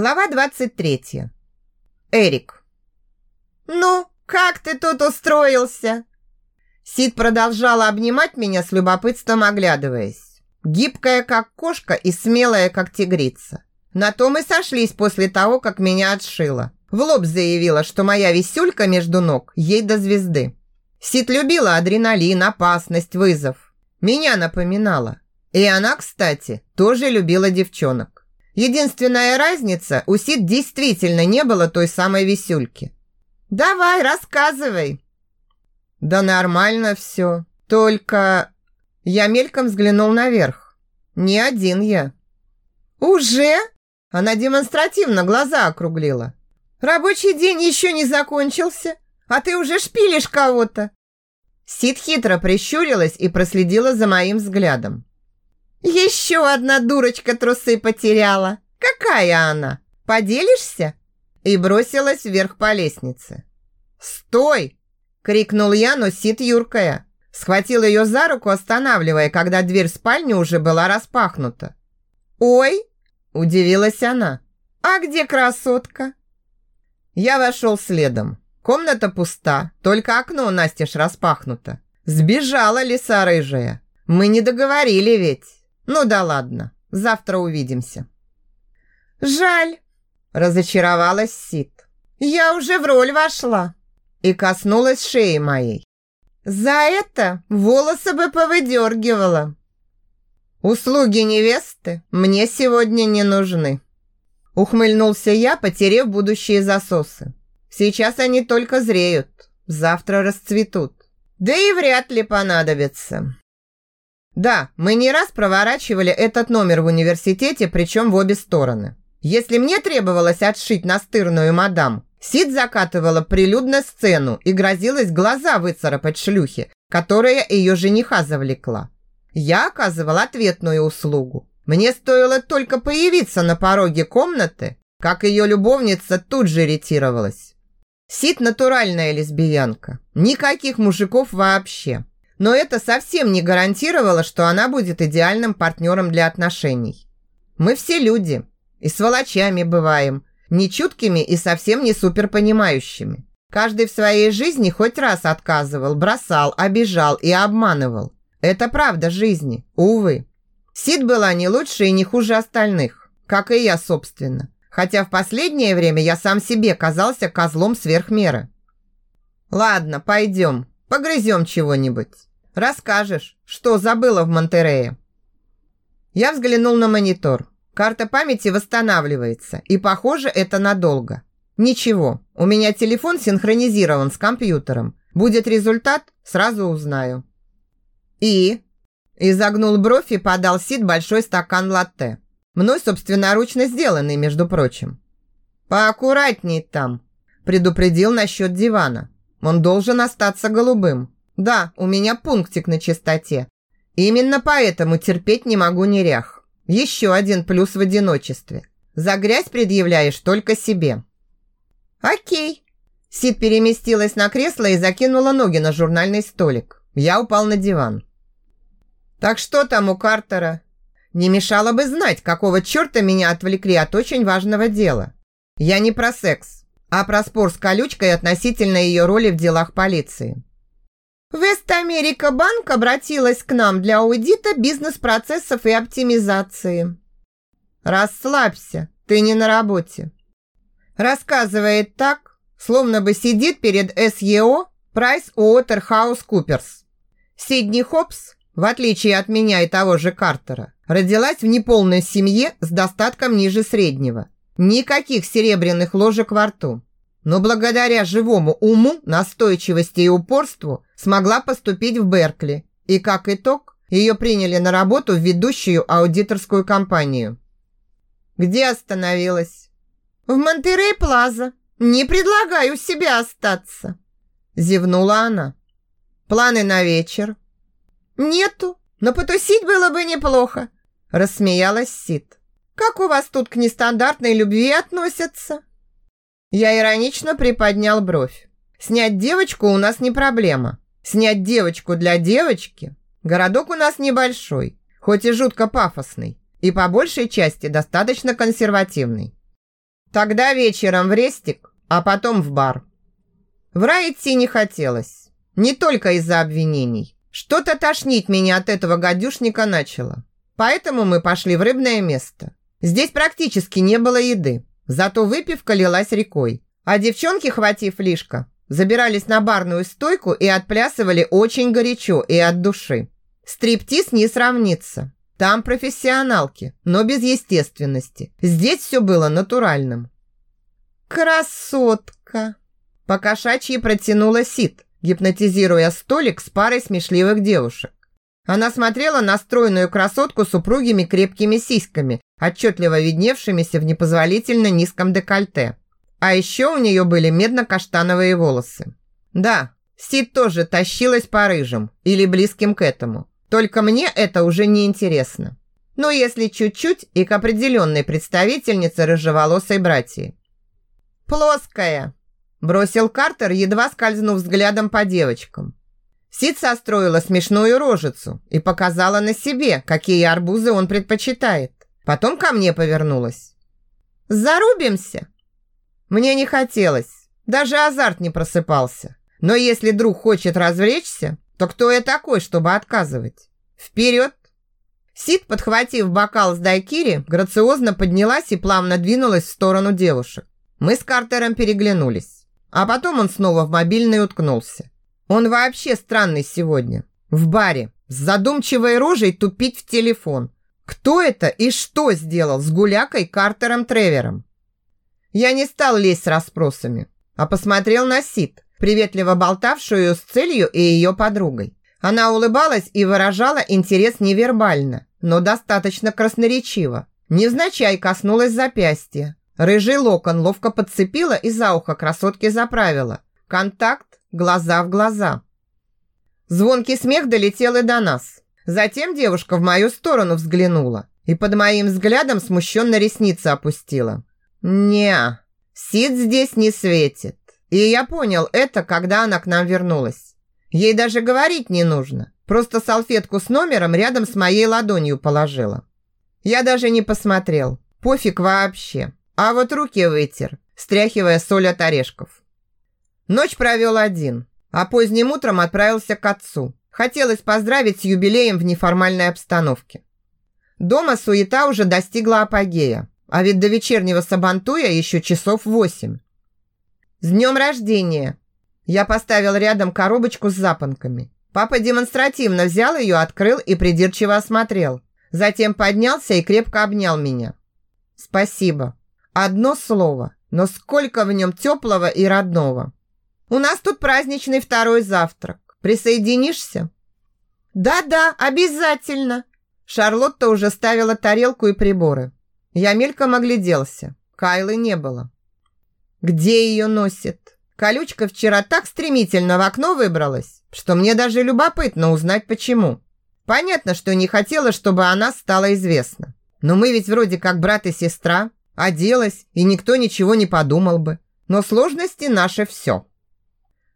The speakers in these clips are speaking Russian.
Глава 23. Эрик. «Ну, как ты тут устроился?» Сид продолжала обнимать меня с любопытством оглядываясь. Гибкая, как кошка, и смелая, как тигрица. На том и сошлись после того, как меня отшила. В лоб заявила, что моя висюлька между ног ей до звезды. Сид любила адреналин, опасность, вызов. Меня напоминала. И она, кстати, тоже любила девчонок. Единственная разница, у Сид действительно не было той самой висюльки. «Давай, рассказывай!» «Да нормально все. Только...» Я мельком взглянул наверх. «Не один я». «Уже?» Она демонстративно глаза округлила. «Рабочий день еще не закончился, а ты уже шпилишь кого-то». Сид хитро прищурилась и проследила за моим взглядом. Еще одна дурочка трусы потеряла. Какая она? Поделишься? И бросилась вверх по лестнице. Стой! крикнул я, но Сид юркая. Схватил ее за руку, останавливая, когда дверь в спальню уже была распахнута. «Ой!» – удивилась она. «А где красотка?» Я вошел следом. Комната пуста, только окно настежь распахнуто. Сбежала лиса рыжая. Мы не договорили ведь. Ну да ладно, завтра увидимся. Жаль, разочаровалась Сид. Я уже в роль вошла и коснулась шеи моей. За это волосы бы повыдергивала. Услуги невесты мне сегодня не нужны. Ухмыльнулся я, потерев будущие засосы. Сейчас они только зреют, завтра расцветут. Да и вряд ли понадобятся. Да, мы не раз проворачивали этот номер в университете, причем в обе стороны. Если мне требовалось отшить настырную мадам, Сид закатывала прилюдно сцену и грозилась глаза выцарапать шлюхе, которая ее жениха завлекла. Я оказывала ответную услугу. Мне стоило только появиться на пороге комнаты, как ее любовница тут же ретировалась. Сид натуральная лесбиянка. Никаких мужиков вообще. Но это совсем не гарантировало, что она будет идеальным партнером для отношений. Мы все люди, и сволочами бываем, нечуткими и совсем не суперпонимающими. Каждый в своей жизни хоть раз отказывал, бросал, обижал и обманывал. Это правда жизни, увы. Сид была не лучше и не хуже остальных, как и я, собственно. Хотя в последнее время я сам себе казался козлом сверх меры. Ладно, пойдем, погрызем чего-нибудь. Расскажешь, что забыла в Монтерее. Я взглянул на монитор. Карта памяти восстанавливается, и, похоже, это надолго. Ничего, у меня телефон синхронизирован с компьютером. Будет результат, сразу узнаю. И? Изогнул бровь и подал Сид большой стакан латте. Мной собственноручно сделанный, между прочим. Поаккуратней там, предупредил насчет дивана. Он должен остаться голубым. Да, у меня пунктик на чистоте. Именно поэтому терпеть не могу нерях. Еще один плюс в одиночестве. За грязь предъявляешь только себе. Окей. Сид переместилась на кресло и закинула ноги на журнальный столик. Я упал на диван. Так что там у Картера? Не мешало бы знать, какого черта меня отвлекли от очень важного дела. Я не про секс, а про спор с колючкой относительно ее роли в делах полиции. Вест Америка Банк обратилась к нам для аудита бизнес-процессов и оптимизации. Расслабься, ты не на работе. Рассказывает так, словно бы сидит перед SEO Price Waterhouse Coopers. Сидни Хопс, в отличие от меня и того же Картера, родилась в неполной семье с достатком ниже среднего. Никаких серебряных ложек во рту но благодаря живому уму, настойчивости и упорству смогла поступить в Беркли. И как итог, ее приняли на работу в ведущую аудиторскую компанию. Где остановилась? В Монтерей Плаза. Не предлагаю себя остаться. Зевнула она. Планы на вечер? Нету, но потусить было бы неплохо. Рассмеялась Сид. Как у вас тут к нестандартной любви относятся? Я иронично приподнял бровь. Снять девочку у нас не проблема. Снять девочку для девочки? Городок у нас небольшой, хоть и жутко пафосный, и по большей части достаточно консервативный. Тогда вечером в рестик, а потом в бар. В рай идти не хотелось. Не только из-за обвинений. Что-то тошнить меня от этого гадюшника начало. Поэтому мы пошли в рыбное место. Здесь практически не было еды. Зато выпивка лилась рекой. А девчонки, хватив лишка, забирались на барную стойку и отплясывали очень горячо и от души. Стриптиз не сравнится. Там профессионалки, но без естественности. Здесь все было натуральным. «Красотка!» Покошачьи протянула Сид, гипнотизируя столик с парой смешливых девушек. Она смотрела на стройную красотку с упругими крепкими сиськами, отчетливо видневшимися в непозволительно низком декольте. А еще у нее были медно-каштановые волосы. Да, Сид тоже тащилась по рыжим или близким к этому. Только мне это уже не интересно. Но если чуть-чуть и к определенной представительнице рыжеволосой братьи. «Плоская!» – бросил Картер, едва скользнув взглядом по девочкам. Сид состроила смешную рожицу и показала на себе, какие арбузы он предпочитает. Потом ко мне повернулась. «Зарубимся?» Мне не хотелось, даже азарт не просыпался. Но если друг хочет развлечься, то кто я такой, чтобы отказывать? Вперед! Сид, подхватив бокал с дайкири, грациозно поднялась и плавно двинулась в сторону девушек. Мы с Картером переглянулись. А потом он снова в мобильный уткнулся. Он вообще странный сегодня. В баре, с задумчивой рожей тупить в телефон. Кто это и что сделал с гулякой Картером Тревером? Я не стал лезть с расспросами, а посмотрел на Сид, приветливо болтавшую с целью и ее подругой. Она улыбалась и выражала интерес невербально, но достаточно красноречиво. Невзначай коснулась запястья. Рыжий локон ловко подцепила и за ухо красотки заправила. Контакт глаза в глаза. Звонкий смех долетел и до нас. Затем девушка в мою сторону взглянула и под моим взглядом смущенно ресницы опустила. не Сид здесь не светит. И я понял это, когда она к нам вернулась. Ей даже говорить не нужно. Просто салфетку с номером рядом с моей ладонью положила. Я даже не посмотрел. Пофиг вообще. А вот руки вытер, стряхивая соль от орешков. Ночь провел один, а поздним утром отправился к отцу. Хотелось поздравить с юбилеем в неформальной обстановке. Дома суета уже достигла апогея, а ведь до вечернего сабантуя еще часов восемь. «С днем рождения!» Я поставил рядом коробочку с запонками. Папа демонстративно взял ее, открыл и придирчиво осмотрел. Затем поднялся и крепко обнял меня. «Спасибо. Одно слово, но сколько в нем теплого и родного!» У нас тут праздничный второй завтрак. Присоединишься? Да-да, обязательно. Шарлотта уже ставила тарелку и приборы. Я мельком огляделся. Кайлы не было. Где ее носит? Колючка вчера так стремительно в окно выбралась, что мне даже любопытно узнать почему. Понятно, что не хотела, чтобы она стала известна. Но мы ведь вроде как брат и сестра. Оделась, и никто ничего не подумал бы. Но сложности наше все.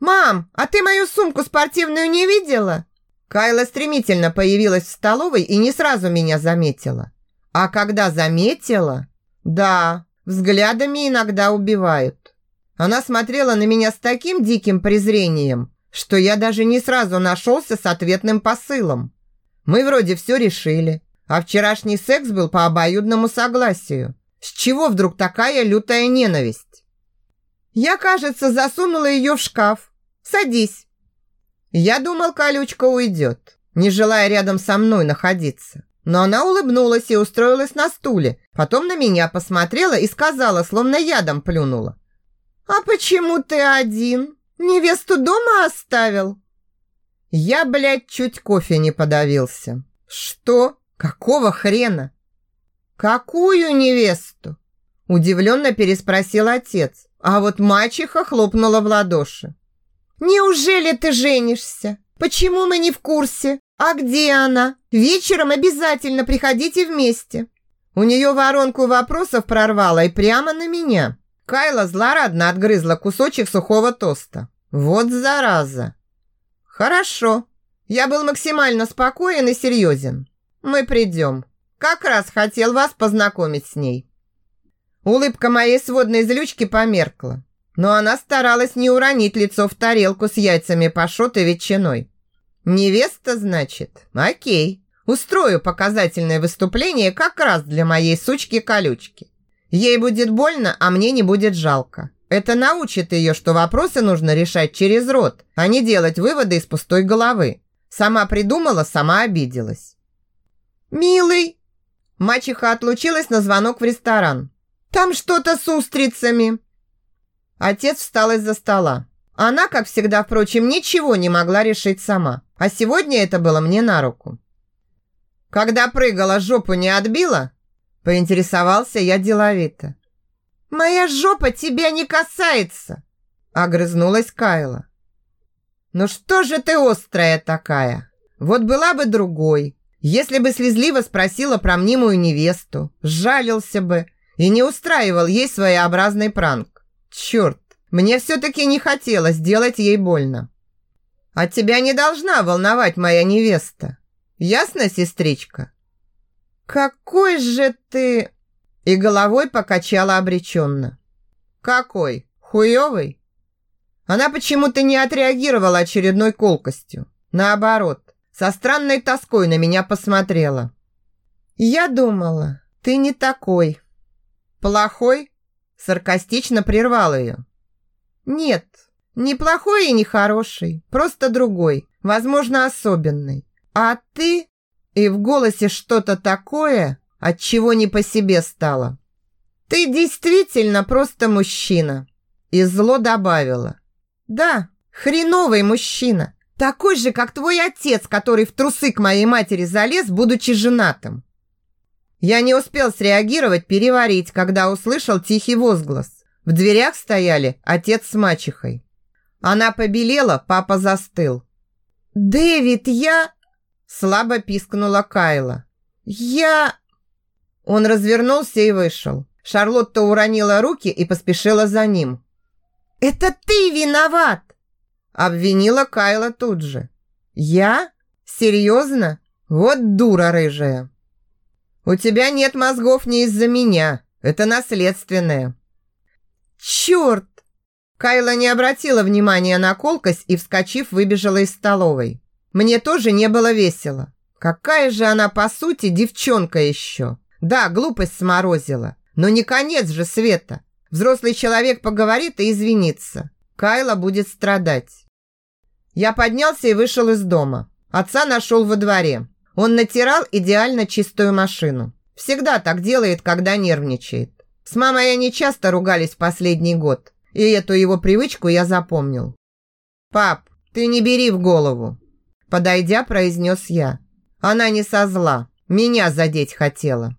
«Мам, а ты мою сумку спортивную не видела?» Кайла стремительно появилась в столовой и не сразу меня заметила. А когда заметила... Да, взглядами иногда убивают. Она смотрела на меня с таким диким презрением, что я даже не сразу нашелся с ответным посылом. Мы вроде все решили, а вчерашний секс был по обоюдному согласию. С чего вдруг такая лютая ненависть? Я, кажется, засунула ее в шкаф. Садись. Я думал, колючка уйдет, не желая рядом со мной находиться. Но она улыбнулась и устроилась на стуле. Потом на меня посмотрела и сказала, словно ядом плюнула. «А почему ты один? Невесту дома оставил?» Я, блядь, чуть кофе не подавился. «Что? Какого хрена?» «Какую невесту?» Удивленно переспросил отец, а вот мачеха хлопнула в ладоши. «Неужели ты женишься? Почему мы не в курсе? А где она? Вечером обязательно приходите вместе». У нее воронку вопросов прорвало и прямо на меня. Кайла злорадно отгрызла кусочек сухого тоста. Вот зараза. Хорошо. Я был максимально спокоен и серьезен. Мы придем. Как раз хотел вас познакомить с ней. Улыбка моей сводной злючки померкла, но она старалась не уронить лицо в тарелку с яйцами пашот и ветчиной. «Невеста, значит? Окей. Устрою показательное выступление как раз для моей сучки-колючки. Ей будет больно, а мне не будет жалко. Это научит ее, что вопросы нужно решать через рот, а не делать выводы из пустой головы. Сама придумала, сама обиделась. «Милый!» Мачеха отлучилась на звонок в ресторан. «Там что-то с устрицами!» Отец встал из-за стола. Она, как всегда, впрочем, ничего не могла решить сама. А сегодня это было мне на руку. Когда прыгала, жопу не отбила? Поинтересовался я деловито. «Моя жопа тебя не касается!» Огрызнулась Кайла. «Ну что же ты острая такая? Вот была бы другой. Если бы слезливо спросила про мнимую невесту, сжалился бы и не устраивал ей своеобразный пранк. Черт, мне все-таки не хотелось сделать ей больно. От тебя не должна волновать моя невеста. Ясно, сестричка? Какой же ты... И головой покачала обреченно. Какой? Хуёвый? Она почему-то не отреагировала очередной колкостью. Наоборот, со странной тоской на меня посмотрела. Я думала, ты не такой. Плохой? Саркастично прервал ее. Нет, не плохой и не хороший, просто другой, возможно, особенный. А ты... И в голосе что-то такое, от чего не по себе стало. Ты действительно просто мужчина. И зло добавила. Да, хреновый мужчина. Такой же, как твой отец, который в трусы к моей матери залез, будучи женатым. Я не успел среагировать, переварить, когда услышал тихий возглас. В дверях стояли отец с мачехой. Она побелела, папа застыл. «Дэвид, я...» Слабо пискнула Кайла. «Я...» Он развернулся и вышел. Шарлотта уронила руки и поспешила за ним. «Это ты виноват!» Обвинила Кайла тут же. «Я? Серьезно? Вот дура рыжая!» «У тебя нет мозгов не из-за меня. Это наследственное». «Черт!» Кайла не обратила внимания на колкость и, вскочив, выбежала из столовой. Мне тоже не было весело. Какая же она, по сути, девчонка еще. Да, глупость сморозила, но не конец же света. Взрослый человек поговорит и извинится. Кайла будет страдать. Я поднялся и вышел из дома. Отца нашел во дворе. Он натирал идеально чистую машину. Всегда так делает, когда нервничает. С мамой они часто ругались в последний год и эту его привычку я запомнил. «Пап, ты не бери в голову!» Подойдя, произнес я. Она не со зла, меня задеть хотела.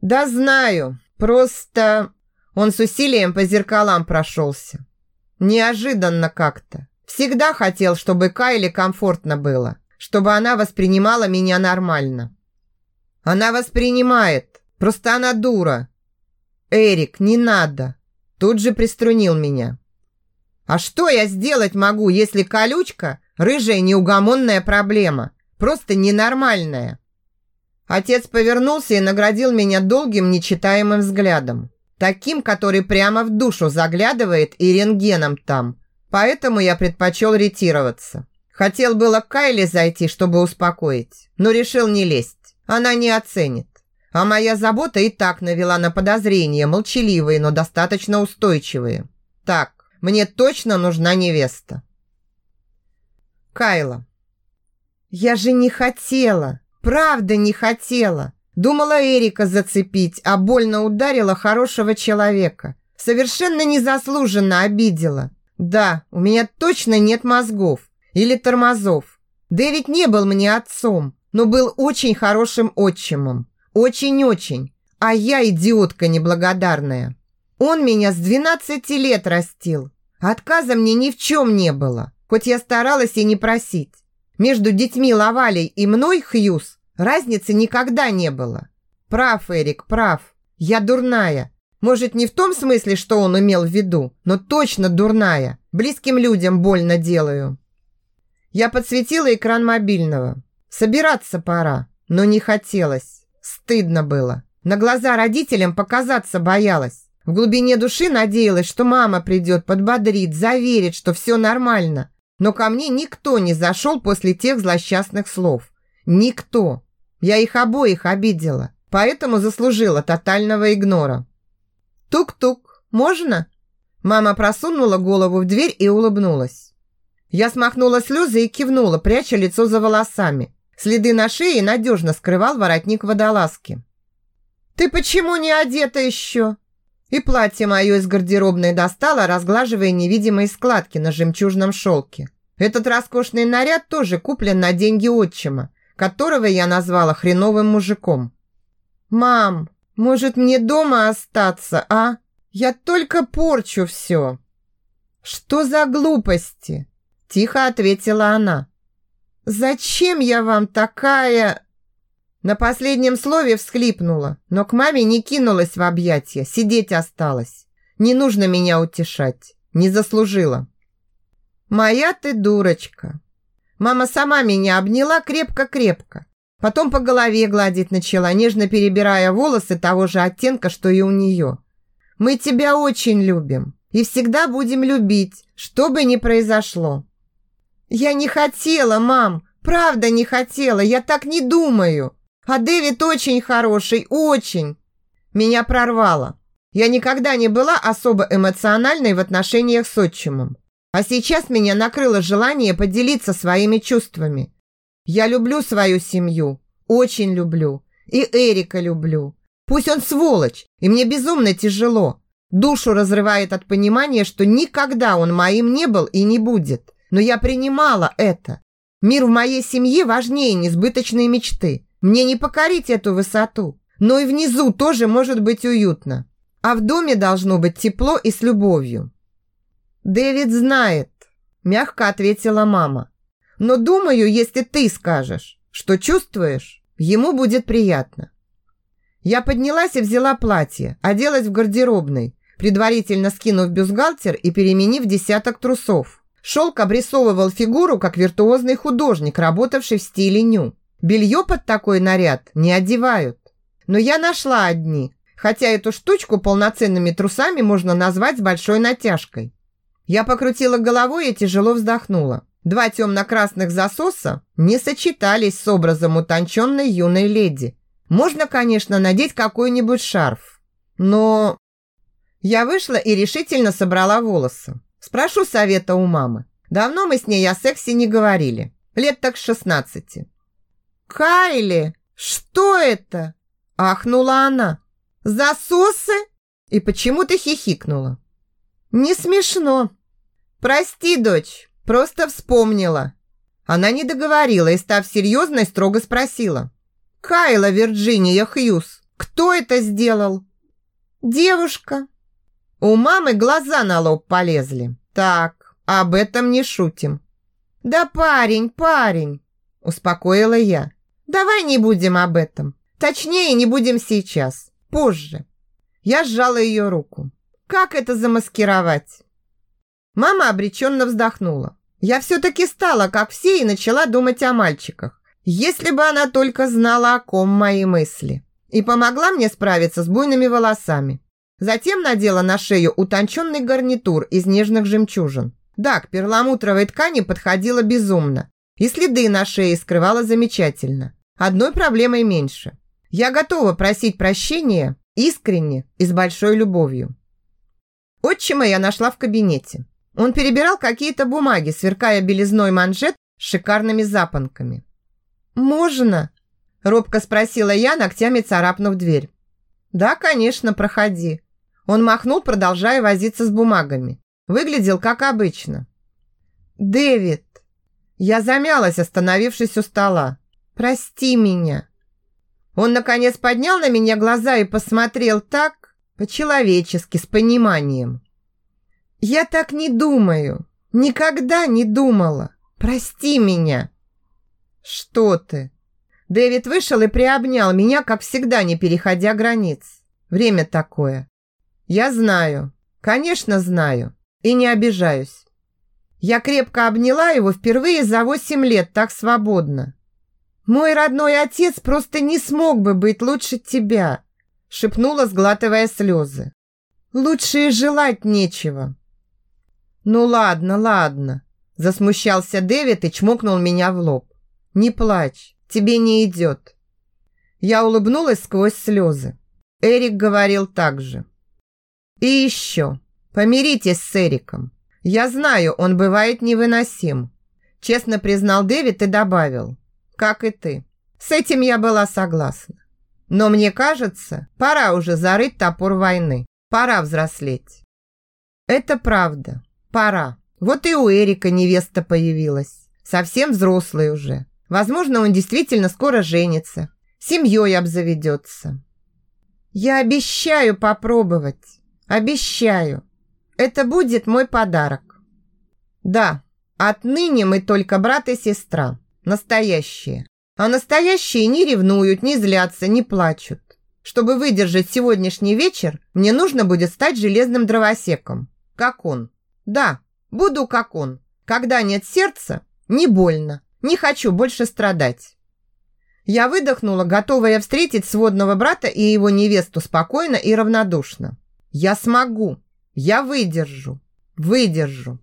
«Да знаю, просто...» Он с усилием по зеркалам прошелся. Неожиданно как-то. Всегда хотел, чтобы Кайле комфортно было, чтобы она воспринимала меня нормально. Она воспринимает, просто она дура. Эрик, не надо. Тут же приструнил меня. А что я сделать могу, если колючка – рыжая неугомонная проблема, просто ненормальная? Отец повернулся и наградил меня долгим нечитаемым взглядом. Таким, который прямо в душу заглядывает и рентгеном там. Поэтому я предпочел ретироваться. Хотел было к Кайле зайти, чтобы успокоить, но решил не лезть. Она не оценит. А моя забота и так навела на подозрения, молчаливые, но достаточно устойчивые. Так, мне точно нужна невеста. Кайла. Я же не хотела, правда не хотела. Думала Эрика зацепить, а больно ударила хорошего человека. Совершенно незаслуженно обидела. Да, у меня точно нет мозгов или тормозов. Дэвид не был мне отцом, но был очень хорошим отчимом. Очень-очень. А я идиотка неблагодарная. Он меня с 12 лет растил. Отказа мне ни в чем не было, хоть я старалась и не просить. Между детьми Лавалей и мной, Хьюз, разницы никогда не было. Прав, Эрик, прав. Я дурная. Может, не в том смысле, что он имел в виду, но точно дурная. Близким людям больно делаю. Я подсветила экран мобильного. Собираться пора, но не хотелось. Стыдно было. На глаза родителям показаться боялась. В глубине души надеялась, что мама придет, подбодрит, заверит, что все нормально. Но ко мне никто не зашел после тех злосчастных слов. Никто. Я их обоих обидела, поэтому заслужила тотального игнора. «Тук-тук, можно?» Мама просунула голову в дверь и улыбнулась. Я смахнула слезы и кивнула, пряча лицо за волосами. Следы на шее надежно скрывал воротник водолазки. «Ты почему не одета еще?» И платье мое из гардеробной достала, разглаживая невидимые складки на жемчужном шелке. Этот роскошный наряд тоже куплен на деньги отчима, которого я назвала хреновым мужиком. «Мам, может мне дома остаться, а? Я только порчу все». «Что за глупости?» – тихо ответила она. «Зачем я вам такая...» На последнем слове всхлипнула, но к маме не кинулась в объятия, сидеть осталась. Не нужно меня утешать, не заслужила. «Моя ты дурочка!» Мама сама меня обняла крепко-крепко. Потом по голове гладить начала, нежно перебирая волосы того же оттенка, что и у нее. «Мы тебя очень любим и всегда будем любить, что бы ни произошло». «Я не хотела, мам, правда не хотела, я так не думаю. А Дэвид очень хороший, очень. Меня прорвало. Я никогда не была особо эмоциональной в отношениях с отчимом. А сейчас меня накрыло желание поделиться своими чувствами. Я люблю свою семью, очень люблю. И Эрика люблю. Пусть он сволочь, и мне безумно тяжело. Душу разрывает от понимания, что никогда он моим не был и не будет. Но я принимала это. Мир в моей семье важнее несбыточной мечты. Мне не покорить эту высоту, но и внизу тоже может быть уютно. А в доме должно быть тепло и с любовью. Дэвид знает, мягко ответила мама. Но думаю, если ты скажешь, что чувствуешь, ему будет приятно. Я поднялась и взяла платье, оделась в гардеробной, предварительно скинув бюстгальтер и переменив десяток трусов. Шелк обрисовывал фигуру, как виртуозный художник, работавший в стиле ню. Белье под такой наряд не одевают. Но я нашла одни, хотя эту штучку полноценными трусами можно назвать с большой натяжкой. Я покрутила головой и тяжело вздохнула. Два темно-красных засоса не сочетались с образом утонченной юной леди. Можно, конечно, надеть какой-нибудь шарф, но... Я вышла и решительно собрала волосы. Спрошу совета у мамы. Давно мы с ней о сексе не говорили. Лет так шестнадцати. «Кайли, что это?» – ахнула она. «Засосы?» И почему-то хихикнула. «Не смешно». «Прости, дочь, просто вспомнила». Она не договорила и, став серьезной, строго спросила. «Кайла Вирджиния Хьюз, кто это сделал?» «Девушка». У мамы глаза на лоб полезли. «Так, об этом не шутим». «Да парень, парень», успокоила я. Давай не будем об этом. Точнее, не будем сейчас. Позже. Я сжала ее руку. Как это замаскировать? Мама обреченно вздохнула. Я все-таки стала, как все, и начала думать о мальчиках. Если бы она только знала, о ком мои мысли. И помогла мне справиться с буйными волосами. Затем надела на шею утонченный гарнитур из нежных жемчужин. Да, к перламутровой ткани подходила безумно. И следы на шее скрывала замечательно. Одной проблемой меньше. Я готова просить прощения искренне и с большой любовью. Отчима я нашла в кабинете. Он перебирал какие-то бумаги, сверкая белизной манжет с шикарными запонками. «Можно?» – робко спросила я, ногтями царапнув дверь. «Да, конечно, проходи». Он махнул, продолжая возиться с бумагами. Выглядел как обычно. «Дэвид!» Я замялась, остановившись у стола. Прости меня». Он, наконец, поднял на меня глаза и посмотрел так, по-человечески, с пониманием. «Я так не думаю. Никогда не думала. Прости меня». «Что ты?» Дэвид вышел и приобнял меня, как всегда, не переходя границ. Время такое. Я знаю. Конечно, знаю. И не обижаюсь. Я крепко обняла его впервые за восемь лет так свободно. Мой родной отец просто не смог бы быть лучше тебя. шепнула, сглатывая слезы. Лучше и желать нечего. Ну ладно, ладно, засмущался Дэвид и чмокнул меня в лоб. Не плачь, тебе не идет. Я улыбнулась сквозь слезы. Эрик говорил так же. И еще, помиритесь с Эриком. Я знаю, он бывает невыносим. Честно признал Дэвид и добавил. Как и ты. С этим я была согласна. Но мне кажется, пора уже зарыть топор войны. Пора взрослеть. Это правда. Пора. Вот и у Эрика невеста появилась. Совсем взрослый уже. Возможно, он действительно скоро женится. Семьей обзаведется. Я обещаю попробовать. Обещаю. Это будет мой подарок. Да, отныне мы только брат и сестра. Настоящие. А настоящие не ревнуют, не злятся, не плачут. Чтобы выдержать сегодняшний вечер, мне нужно будет стать железным дровосеком. Как он. Да, буду как он. Когда нет сердца, не больно. Не хочу больше страдать. Я выдохнула, готовая встретить сводного брата и его невесту спокойно и равнодушно. Я смогу. Я выдержу. Выдержу.